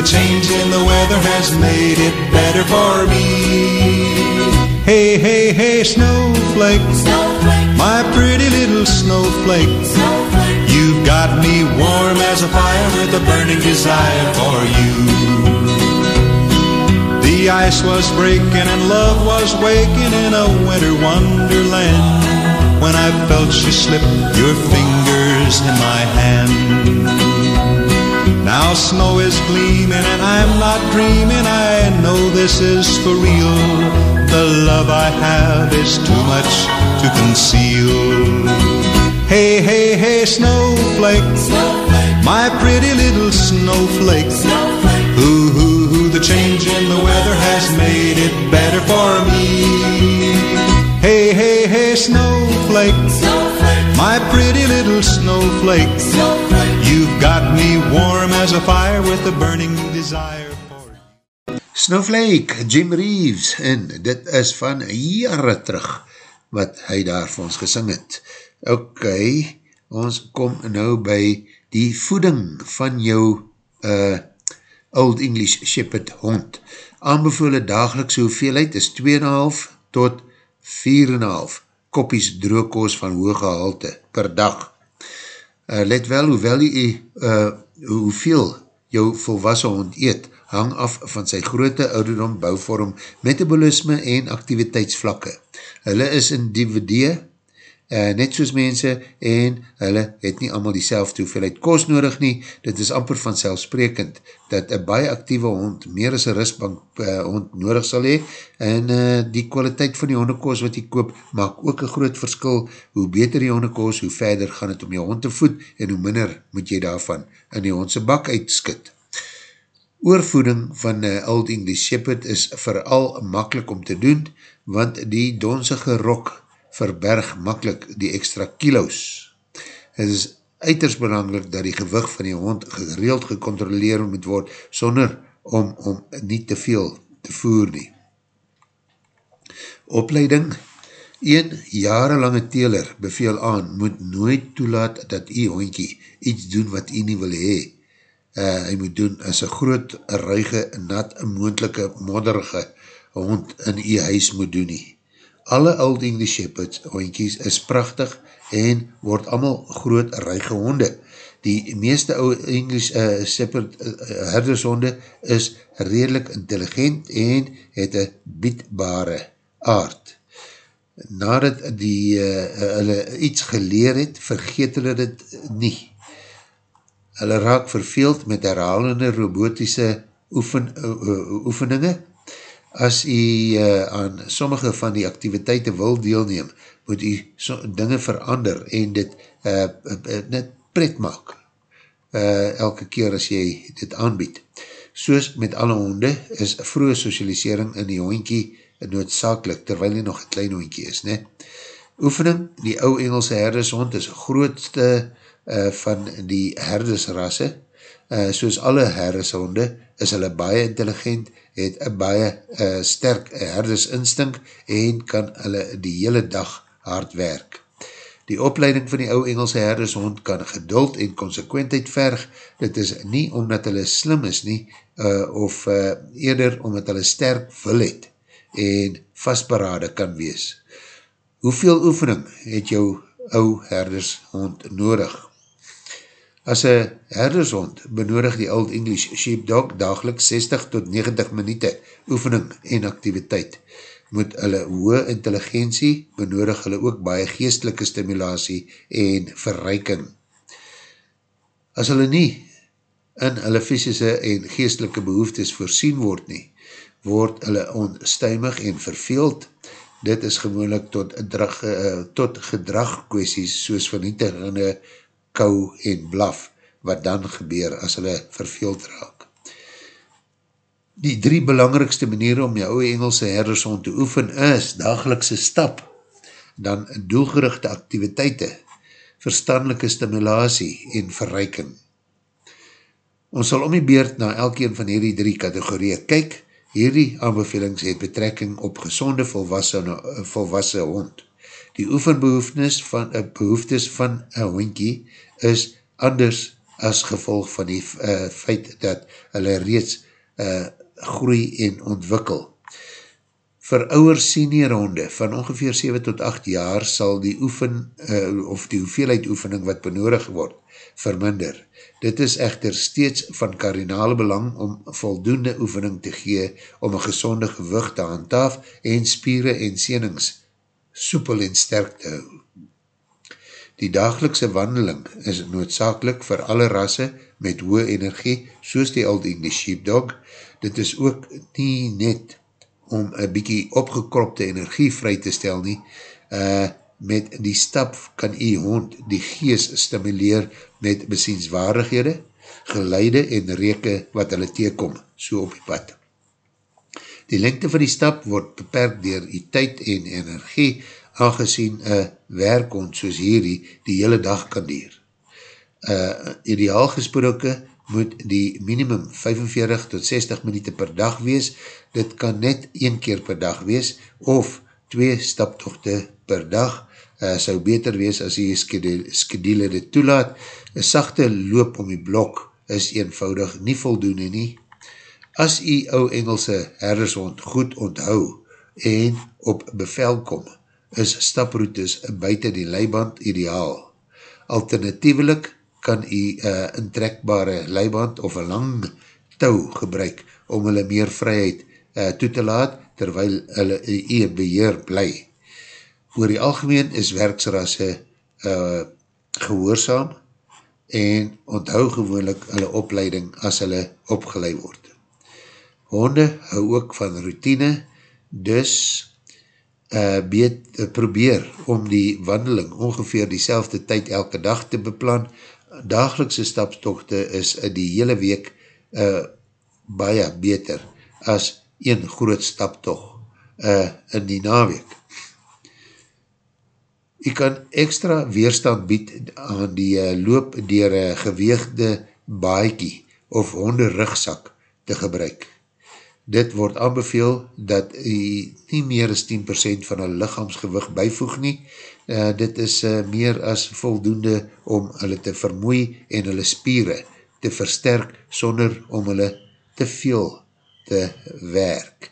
the change in the weather has made it better for me. Hey, hey, hey, snowflake, snowflake, my pretty little snowflake. snowflake, You've got me warm as a fire with a burning desire for you. The ice was breaking and love was waking in a winter wonderland when I felt you slip your fingers in my hand. Now snow is gleaming and I'm not dreaming. I know this is for real. The love I have is too much to conceal. Hey, hey, hey, snowflake, snowflake, my pretty little snowflake. snowflake, Ooh, ooh, ooh, the change in the weather has made it better for me. Hey, hey, hey, snowflake, snowflake, my pretty little snowflake. snowflake. You've got me warm as a fire with a burning desire for you. Snowflake, Jim Reeves, en dit is van jare terug wat hy daar vir ons gesing het. Ok, ons kom nou by die voeding van jou uh, Old English Shepherd hond. Aanbevole dagelikse hoeveelheid is 2,5 tot 4,5 koppies droogkoos van hoge halte per dag. Uh, let wel, hoewel jy uh, hoeveel jou volwassen hond eet, hang af van sy grootte, ouderdom, bouwvorm, metabolisme en activiteitsvlakke. Hulle is individue, uh, net soos mense, en hulle het nie allemaal die selfde hoeveelheid kost nodig nie. Dit is amper vanzelfsprekend dat een baie actieve hond meer as een rustbank uh, hond nodig sal hee, en uh, die kwaliteit van die hondekoos wat jy koop, maak ook een groot verskil. Hoe beter die hondekoos, hoe verder gaan het om jou hond te voed, en hoe minder moet jy daarvan in die hondse bak uitskit. Oorvoeding van uh, Old English Shepherd is vooral makkelijk om te doen, want die donsige rok verberg makkelijk die extra kilo's. Het is uiters belangrijk dat die gewig van die hond gereeld gecontroleer moet word, sonder om, om nie te veel te voer nie. Opleiding Een jarenlange teler beveel aan, moet nooit toelaat dat die hondkie iets doen wat hy nie wil hee. Uh, hy moet doen as een groot, ruige, nat, moendelike, modderige hond in die huis moet doen nie. Alle Old English Shepherds hondkies is prachtig en word allemaal groot, ruige honde. Die meeste Old English uh, Shepherd uh, herdershonde is redelijk intelligent en het een biedbare aard nadat die uh, hulle iets geleer het, vergeet hulle dit nie. Hulle raak verveeld met herhalende robotische oefen, uh, oefeninge. As jy uh, aan sommige van die activiteite wil deelneem, moet jy so, dinge verander en dit uh, uh, net pret maak. Uh, elke keer as jy dit aanbied. Soos met alle honde is vroege socialisering in die hondkie noodzakelik, terwyl hy nog een klein hondkie is. Ne? Oefening, die ou Engelse herdershond is grootste uh, van die herdersrasse. Uh, soos alle herdershonde is hulle baie intelligent, het een baie uh, sterk herdersinstinct en kan hulle die hele dag hard werk. Die opleiding van die ou Engelse herdershond kan geduld en consequentheid verg. Dit is nie omdat hulle slim is nie, uh, of uh, eerder omdat hulle sterk wil het en vastberade kan wees. Hoeveel oefening het jou ou herdershond nodig? As een herdershond benodig die Old English Sheepdog dagelijks 60 tot 90 minute oefening en activiteit. Moet hulle hoë intelligentie, benodig hulle ook baie geestelike stimulatie en verryking. As hulle nie in hulle fysische en geestelike behoeftes voorsien word nie, word hulle onstuimig en verveeld. Dit is gewoonlik tot, drag, uh, tot gedragkwesties soos vernietigende kou en blaf wat dan gebeur as hulle verveeld raak. Die drie belangrikste maniere om jou ouwe Engelse herdershond te oefen is dagelikse stap. dan doelgerichte activiteite, verstandelike stimulatie en verreiking. Ons sal om die beurt na elkeen van hierdie drie kategorieën kyk, hierdie aanbevelings het betrekking op gezonde volwassen, volwassen hond. Die oefenbehoeftes van, uh, behoeftes van een hondkie is anders as gevolg van die uh, feit dat hulle reeds uh, groei en ontwikkel. Voor ouwer senior honde van ongeveer 7 tot 8 jaar sal die oefen, uh, of die hoeveelheid oefening wat benodig word, verminder. Dit is echter steeds van karinale belang om voldoende oefening te gee om een gezonde gewicht te handhaaf en spieren en senings soepel en sterk te hou. Die dagelikse wandeling is noodzakelik vir alle rasse met hoë energie, soos die Old English Sheepdog. Dit is ook nie net om een bykie opgekropte energie vry te stel nie. Uh, met die stap kan die hond die gees stimuleer met besienswaardighede, geleide en reke wat hulle teekom, so op die pad. Die lengte van die stap word beperkt dier die tyd en energie, aangezien een werkhond soos hierdie die hele dag kan dier. Uh, ideaal gesproke moet die minimum 45 tot 60 minuut per dag wees, dit kan net een keer per dag wees, of twee staptochte per dag, uh, sou beter wees as die skedule dit toelaat. Een sachte loop om die blok is eenvoudig nie voldoende nie. As die ou Engelse herdershond goed onthou en op bevel kom, is staproutes buiten die leiband ideaal. Alternatievelik kan die uh, intrekbare leiband of een lang touw gebruik om hulle meer vryheid uh, toe te laat, terwyl hulle die beheer bly. Oor die algemeen is werksrasse uh, gehoorzaam en onthou gewoonlik hulle opleiding as hulle opgeleid word. Honde hou ook van routine, dus uh, beet, uh, probeer om die wandeling ongeveer die selfde tyd elke dag te beplan. Dagelikse stapstochte is uh, die hele week uh, baie beter as een groot staptocht uh, in die naweek. Jy kan extra weerstand bied aan die uh, loop dier een geweegde baiekie of honde rugzak te gebruik. Dit word aanbeveel dat jy nie meer as 10% van een lichaamsgewig bijvoeg nie. Uh, dit is uh, meer as voldoende om hulle te vermoei en hulle spieren te versterk sonder om hulle te veel te werk.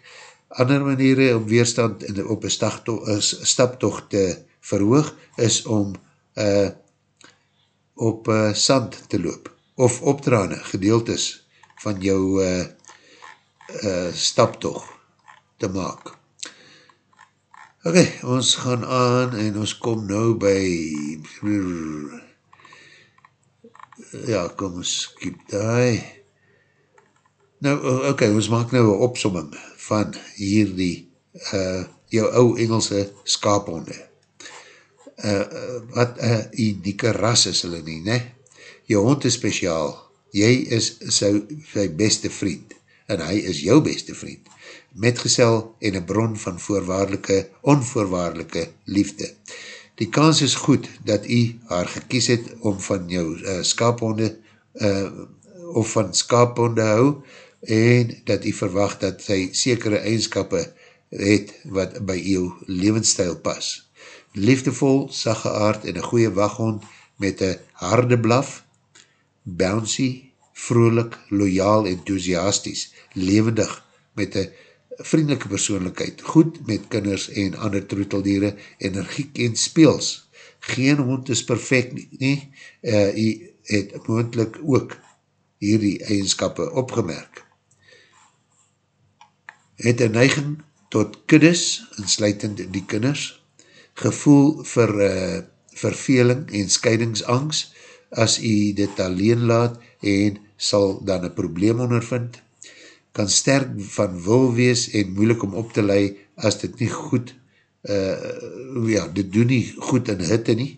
Ander maniere om weerstand in, op een staptocht te verhoog is om uh, op uh, sand te loop of opdrane gedeeltes van jou uh, uh, staptocht te maak. Ok, ons gaan aan en ons kom nou by ja, kom ons kiep die nou, ok, ons maak nou een opsomming van hierdie uh, jou ou Engelse skaaphonde uh, wat een uh, unieke ras is hulle nie, ne? Jou hond is speciaal, jy is sy, sy beste vriend, en hy is jou beste vriend, metgesel en een bron van voorwaardelike, onvoorwaardelike liefde. Die kans is goed dat jy haar gekies het om van jou uh, skaaphonde uh, of van skaaphonde hou, en dat jy verwacht dat sy sekere eigenskappe het wat by jou levensstijl pas liefdevol, sagge aard en een goeie waghond met een harde blaf, bouncy, vrolik, loyaal, enthousiasties, levendig, met een vriendelike persoonlijkheid, goed met kinders en ander troeteldiere, energiek en speels. Geen hond is perfect nie, nie. Uh, hy het moendlik ook hierdie eigenskappe opgemerk. Het een neiging tot kuddes, insluitend die kinders, gevoel vir uh, verveling en scheidingsangst as jy dit alleen laat en sal dan een probleem ondervind, kan sterk van wil wees en moeilik om op te lei as dit nie goed, uh, ja, dit doen nie goed in hitte nie,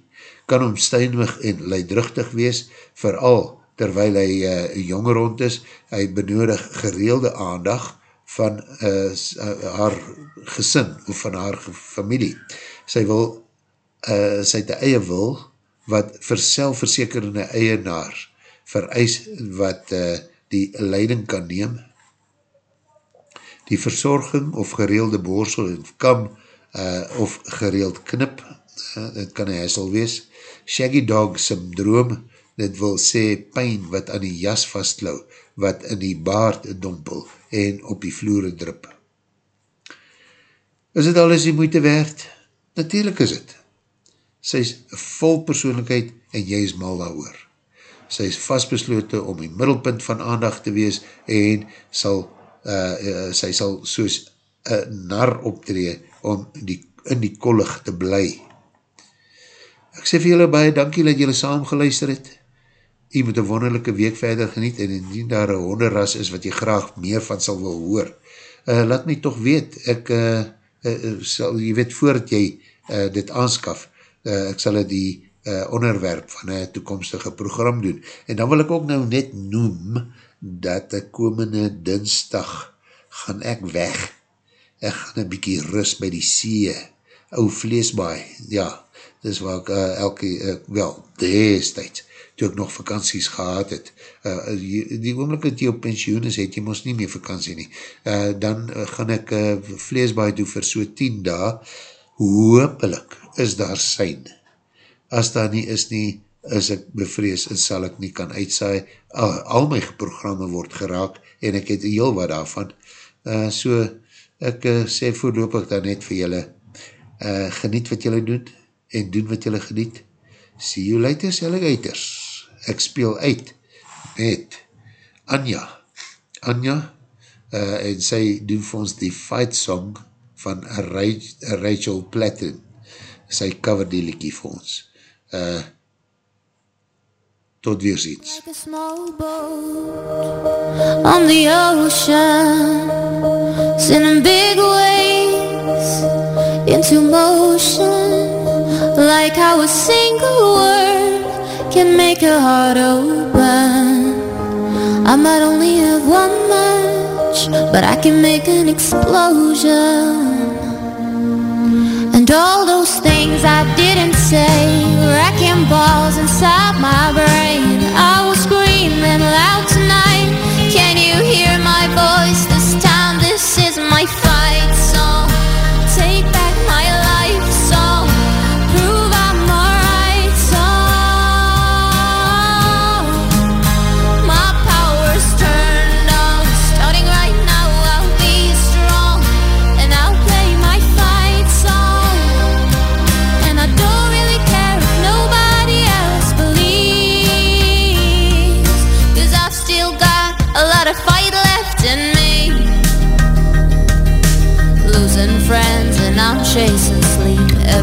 kan omstuinwig en leidruchtig wees, vooral terwyl hy uh, jonger rond is, hy benodig gereelde aandag van uh, haar gesin of van haar familie sy wil uh, sy het eie wil, wat vir selfversekerende eienaar vereis wat uh, die leiding kan neem. Die verzorging of gereelde borsel en kam uh, of gereeld knip, uh, dit kan een hessel wees. Shaggy dog syndroom, dit wil sê pijn wat aan die jas vastlou, wat in die baard dompel en op die vloere drup. Is dit alles die moeite werd? Natuurlijk is het. Sy is vol persoonlijkheid en jy is mal daar oor. Sy is vastbesloten om die middelpunt van aandacht te wees en sal, uh, uh, sy sal soos een nar optree om die, in die kollig te bly. Ek sê vir julle baie dankie dat julle saam geluister het. Jy moet een wonderlijke week verder geniet en indien daar een honderras is wat jy graag meer van sal wil hoor. Uh, laat my toch weet, ek uh, uh, sal, jy weet voordat jy uh, dit aanskaf, uh, ek sal die uh, onderwerp van een toekomstige program doen. En dan wil ek ook nou net noem, dat die komende dinsdag gaan ek weg. Ek gaan een bykie rust by die see, ou vleesbaai, ja, dis waar ek uh, elke, uh, wel, destijds, toe ek nog vakanties gehad het, uh, die oomlik dat jy op pensioen is, het jy ons nie meer vakantie nie, uh, dan gaan ek uh, vleesbaai doen vir so 10 dae, hoopelik is daar sein. As daar nie is nie, is ek bevrees en sal ek nie kan uitsaai, al, al my programme word geraak en ek het heel wat daarvan, uh, so ek uh, sê voorlopig dan net vir julle, uh, geniet wat julle doen en doen wat julle geniet, see you later, alligators ek speel uit met Anja. Anja, uh, en sy doen vir ons die fight song van Rachel Platten. Sy cover die liekie vir ons. Uh, tot weer ziens. Like a small boat on the ocean Sending big waves into motion. Like how a single word can make a heart open. I might only have one match But I can make an explosion And all those things I didn't say Wrecking balls inside my brain. I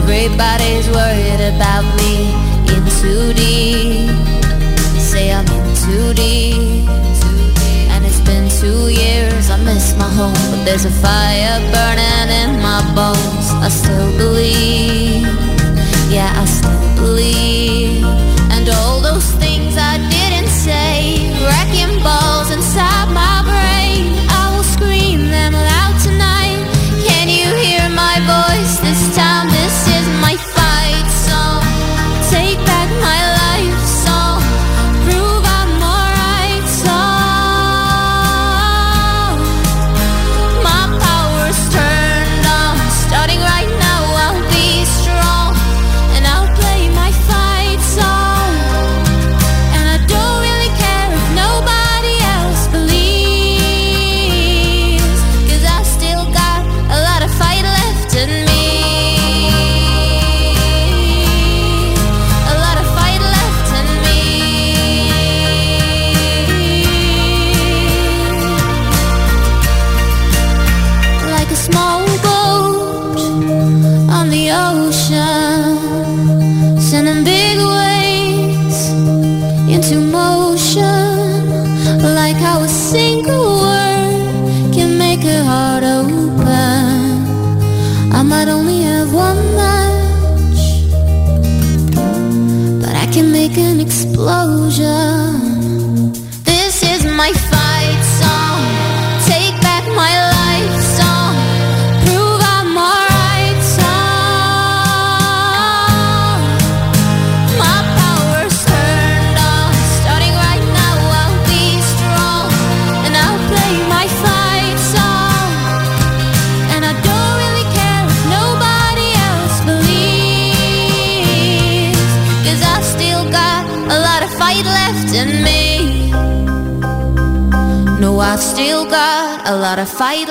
Everybody's worried about me In too deep Say I'm in too deep And it's been two years I miss my home But there's a fire burning in my bones. I still believe Yeah, I still believe lot of fight